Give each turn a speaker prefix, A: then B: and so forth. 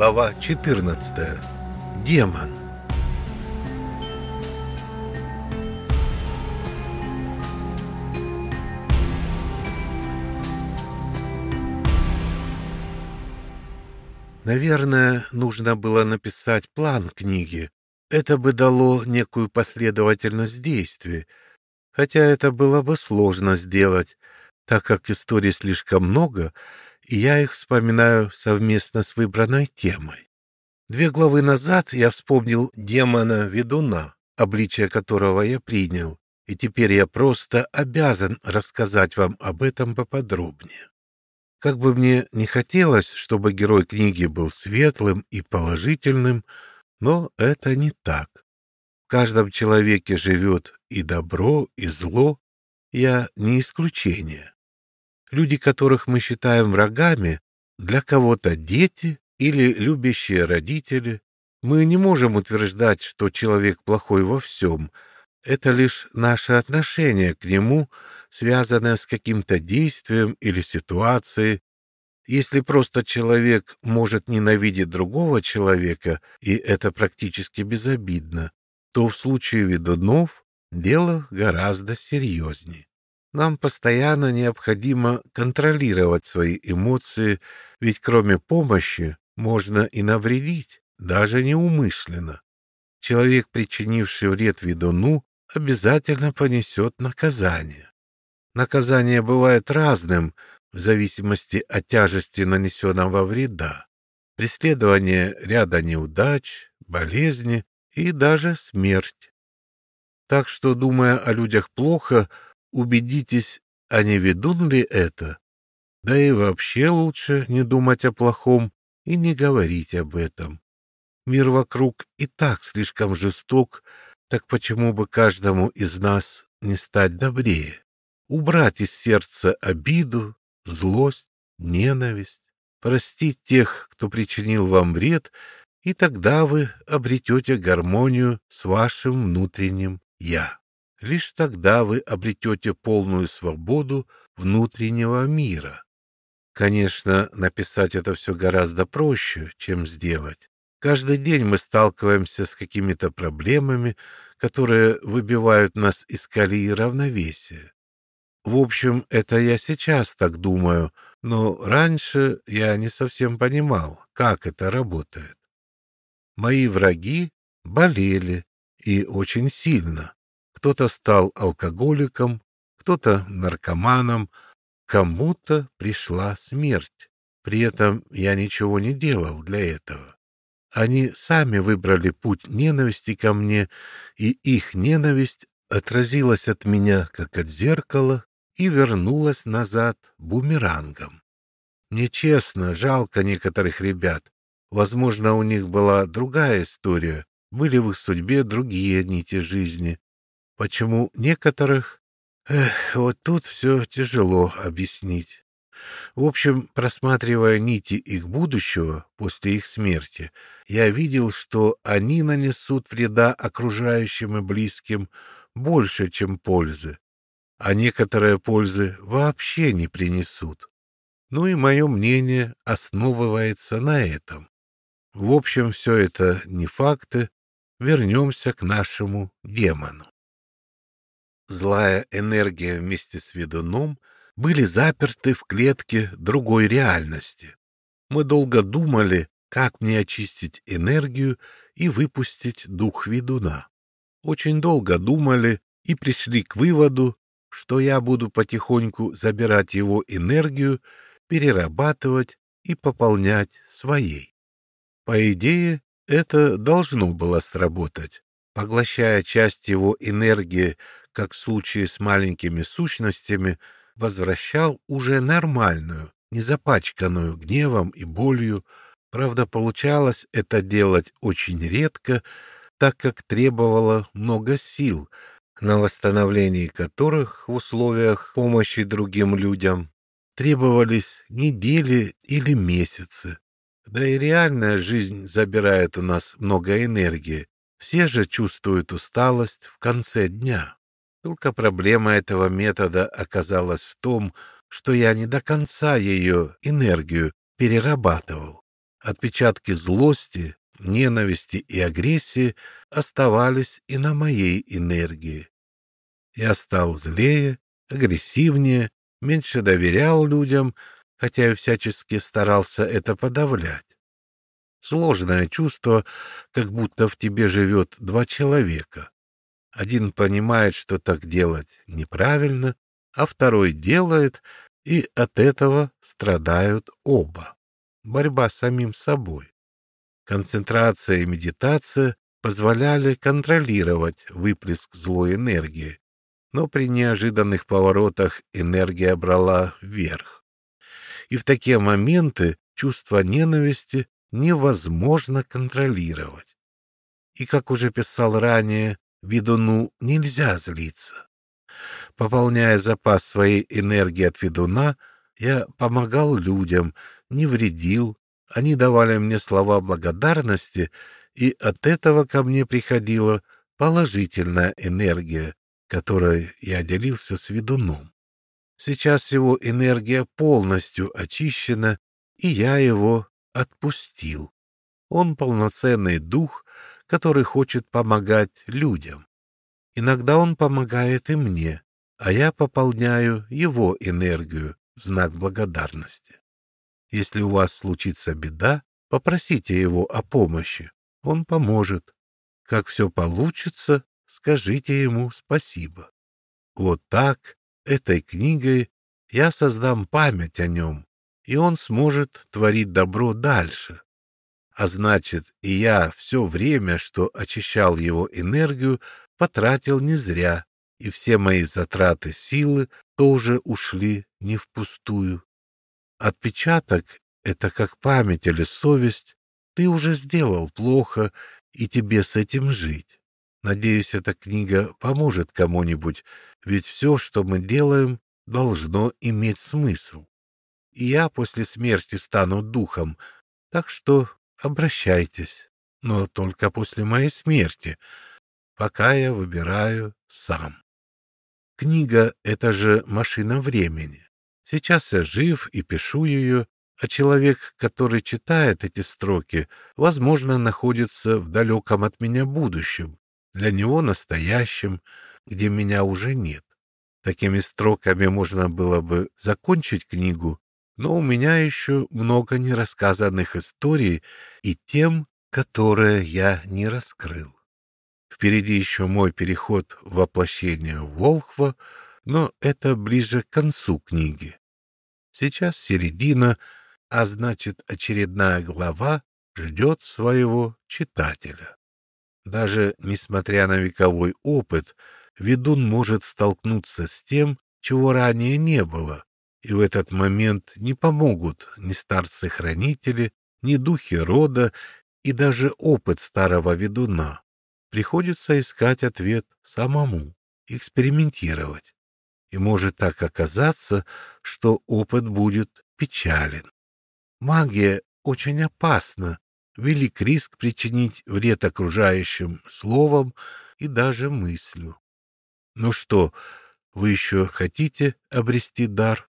A: Глава 14. Демон. Наверное, нужно было написать план книги. Это бы дало некую последовательность действий, хотя это было бы сложно сделать, так как историй слишком много, и я их вспоминаю совместно с выбранной темой. Две главы назад я вспомнил демона-ведуна, обличие которого я принял, и теперь я просто обязан рассказать вам об этом поподробнее. Как бы мне не хотелось, чтобы герой книги был светлым и положительным, но это не так. В каждом человеке живет и добро, и зло. Я не исключение. Люди, которых мы считаем врагами, для кого-то дети или любящие родители. Мы не можем утверждать, что человек плохой во всем. Это лишь наше отношение к нему, связанное с каким-то действием или ситуацией. Если просто человек может ненавидеть другого человека, и это практически безобидно, то в случае ведунов дело гораздо серьезнее. Нам постоянно необходимо контролировать свои эмоции, ведь кроме помощи можно и навредить, даже неумышленно. Человек, причинивший вред ведуну, обязательно понесет наказание. Наказание бывает разным в зависимости от тяжести нанесенного вреда, преследование ряда неудач, болезни и даже смерть. Так что, думая о людях плохо, убедитесь, а не ведун ли это. Да и вообще лучше не думать о плохом и не говорить об этом. Мир вокруг и так слишком жесток, так почему бы каждому из нас не стать добрее? Убрать из сердца обиду, злость, ненависть, простить тех, кто причинил вам вред, и тогда вы обретете гармонию с вашим внутренним «я». Лишь тогда вы обретете полную свободу внутреннего мира. Конечно, написать это все гораздо проще, чем сделать. Каждый день мы сталкиваемся с какими-то проблемами, которые выбивают нас из колеи равновесия. В общем, это я сейчас так думаю, но раньше я не совсем понимал, как это работает. Мои враги болели, и очень сильно. Кто-то стал алкоголиком, кто-то наркоманом, кому-то пришла смерть. При этом я ничего не делал для этого. Они сами выбрали путь ненависти ко мне, и их ненависть отразилась от меня, как от зеркала, и вернулась назад бумерангом. Мне честно, жалко некоторых ребят. Возможно, у них была другая история, были в их судьбе другие нити жизни, Почему некоторых... Эх, вот тут все тяжело объяснить. В общем, просматривая нити их будущего после их смерти, я видел, что они нанесут вреда окружающим и близким больше, чем пользы, а некоторые пользы вообще не принесут. Ну и мое мнение основывается на этом. В общем, все это не факты. Вернемся к нашему демону. Злая энергия вместе с ведуном были заперты в клетке другой реальности. Мы долго думали, как мне очистить энергию и выпустить дух ведуна. Очень долго думали и пришли к выводу, что я буду потихоньку забирать его энергию, перерабатывать и пополнять своей. По идее, это должно было сработать. Поглощая часть его энергии как в случае с маленькими сущностями, возвращал уже нормальную, не запачканную гневом и болью. Правда, получалось это делать очень редко, так как требовало много сил, на восстановлении которых в условиях помощи другим людям требовались недели или месяцы. Да и реальная жизнь забирает у нас много энергии. Все же чувствуют усталость в конце дня. Только проблема этого метода оказалась в том, что я не до конца ее энергию перерабатывал. отпечатки злости, ненависти и агрессии оставались и на моей энергии. Я стал злее, агрессивнее, меньше доверял людям, хотя и всячески старался это подавлять. Сложное чувство, как будто в тебе живет два человека. Один понимает, что так делать неправильно, а второй делает, и от этого страдают оба. Борьба с самим собой. Концентрация и медитация позволяли контролировать выплеск злой энергии, но при неожиданных поворотах энергия брала вверх. И в такие моменты чувство ненависти невозможно контролировать. И, как уже писал ранее, ведуну нельзя злиться. Пополняя запас своей энергии от ведуна, я помогал людям, не вредил, они давали мне слова благодарности, и от этого ко мне приходила положительная энергия, которой я делился с ведуном. Сейчас его энергия полностью очищена, и я его отпустил. Он полноценный дух, который хочет помогать людям. Иногда он помогает и мне, а я пополняю его энергию в знак благодарности. Если у вас случится беда, попросите его о помощи, он поможет. Как все получится, скажите ему спасибо. Вот так, этой книгой, я создам память о нем, и он сможет творить добро дальше. А значит, и я все время, что очищал его энергию, потратил не зря, и все мои затраты силы тоже ушли не впустую. Отпечаток — это как память или совесть. Ты уже сделал плохо, и тебе с этим жить. Надеюсь, эта книга поможет кому-нибудь, ведь все, что мы делаем, должно иметь смысл и я после смерти стану духом, так что обращайтесь, но только после моей смерти, пока я выбираю сам. Книга — это же машина времени. Сейчас я жив и пишу ее, а человек, который читает эти строки, возможно, находится в далеком от меня будущем, для него настоящем, где меня уже нет. Такими строками можно было бы закончить книгу но у меня еще много нерассказанных историй и тем, которые я не раскрыл. Впереди еще мой переход в воплощение Волхва, но это ближе к концу книги. Сейчас середина, а значит, очередная глава ждет своего читателя. Даже несмотря на вековой опыт, ведун может столкнуться с тем, чего ранее не было, и в этот момент не помогут ни старцы-хранители, ни духи рода и даже опыт старого ведуна. Приходится искать ответ самому, экспериментировать. И может так оказаться, что опыт будет печален. Магия очень опасна, велик риск причинить вред окружающим словом и даже мыслью. Ну что, вы еще хотите обрести дар?